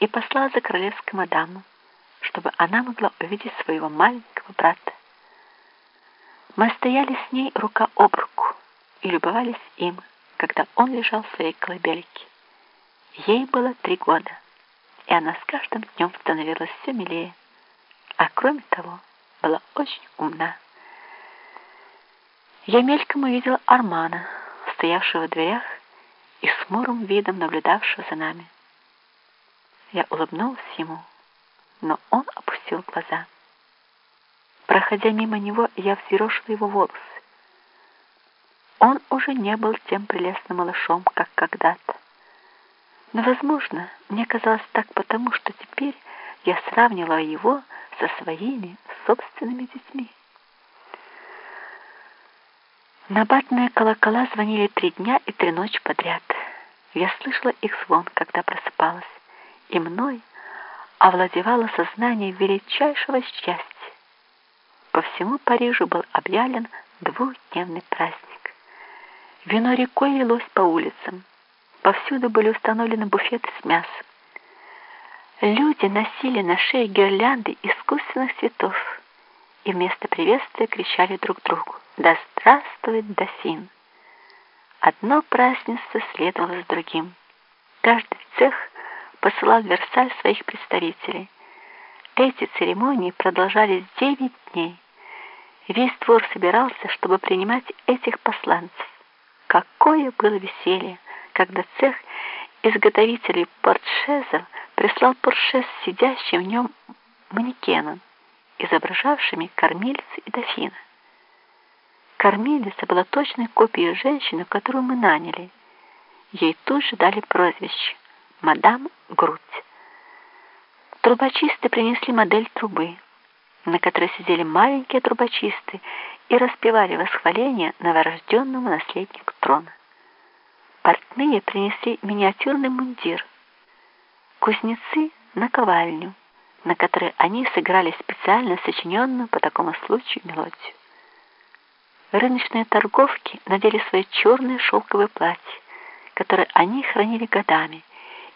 и послал за королевской мадаму, чтобы она могла увидеть своего маленького брата. Мы стояли с ней рука об руку и любовались им, когда он лежал в своей колыбельке. Ей было три года, и она с каждым днем становилась все милее, а кроме того была очень умна. Я мельком увидела Армана, стоявшего в дверях и с хмурым видом наблюдавшего за нами. Я улыбнулась ему, но он опустил глаза. Проходя мимо него, я взъерошила его волосы. Он уже не был тем прелестным малышом, как когда-то. Но, возможно, мне казалось так потому, что теперь я сравнивала его со своими собственными детьми. Набатные колокола звонили три дня и три ночи подряд. Я слышала их звон, когда просыпалась, и мной овладевало сознание величайшего счастья. По всему Парижу был объявлен двухдневный праздник. Вино рекой лилось по улицам. Повсюду были установлены буфеты с мясом. Люди носили на шее гирлянды искусственных цветов и вместо приветствия кричали друг другу «Да здравствует дофин!». Одно празднество следовало с другим. Каждый цех посылал в Версаль своих представителей. Эти церемонии продолжались девять дней. Весь двор собирался, чтобы принимать этих посланцев. Какое было веселье, когда цех изготовителей портшезов прислал портшез сидящим в нем манекеном, изображавшими кормильца и дофина. Кормилица была точной копией женщины, которую мы наняли. Ей тут же дали прозвище «Мадам Грудь». Трубочисты принесли модель трубы, на которой сидели маленькие трубочисты и распевали восхваление новорожденному наследнику трона. Портные принесли миниатюрный мундир, кузнецы — наковальню, на которой они сыграли специально сочиненную по такому случаю мелодию. Рыночные торговки надели свои черные шелковые платья, которые они хранили годами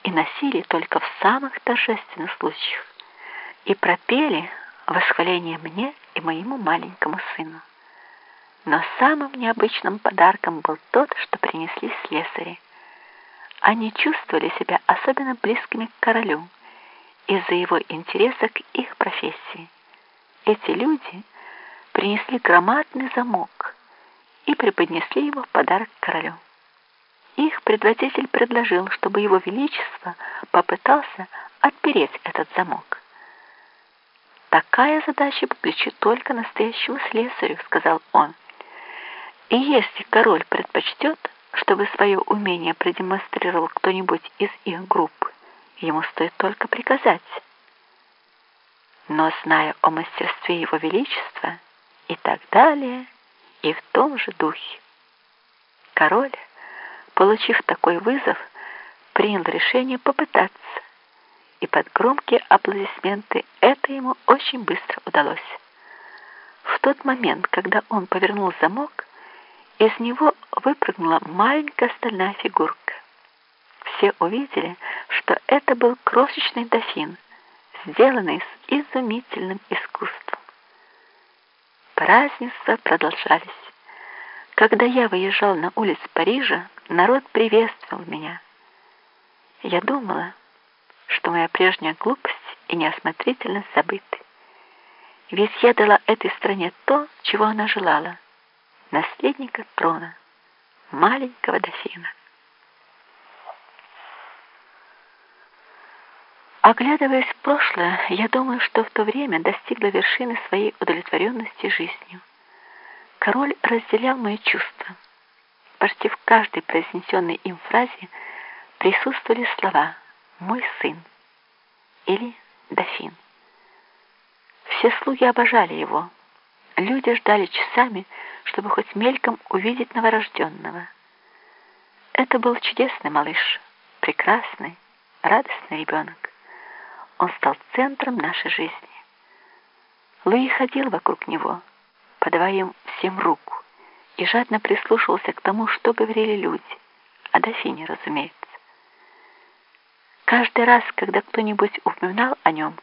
и носили только в самых торжественных случаях, и пропели восхваление мне и моему маленькому сыну. Но самым необычным подарком был тот, что принесли слесари. Они чувствовали себя особенно близкими к королю из-за его интереса к их профессии. Эти люди принесли громадный замок и преподнесли его в подарок королю. Предводитель предложил, чтобы его величество попытался отпереть этот замок. «Такая задача плечу только настоящему слесарю», — сказал он. «И если король предпочтет, чтобы свое умение продемонстрировал кто-нибудь из их группы, ему стоит только приказать». Но, зная о мастерстве его величества, и так далее, и в том же духе. Король, получив такой вызов, принял решение попытаться, и под громкие аплодисменты это ему очень быстро удалось. В тот момент, когда он повернул замок, из него выпрыгнула маленькая стальная фигурка. Все увидели, что это был крошечный дофин, сделанный с изумительным искусством. Празднества продолжались. Когда я выезжал на улицы Парижа, народ приветствовал меня. Я думала, что моя прежняя глупость и неосмотрительность забыты. Ведь я дала этой стране то, чего она желала — наследника трона, маленького дофина. Оглядываясь в прошлое, я думаю, что в то время достигла вершины своей удовлетворенности жизнью. Король разделял мои чувства. Почти в каждой произнесенной им фразе присутствовали слова «мой сын» или «дофин». Все слуги обожали его. Люди ждали часами, чтобы хоть мельком увидеть новорожденного. Это был чудесный малыш, прекрасный, радостный ребенок он стал центром нашей жизни. Луи ходил вокруг него, подавая им всем руку, и жадно прислушивался к тому, что говорили люди, о дофине, разумеется. каждый раз, когда кто-нибудь упоминал о нем,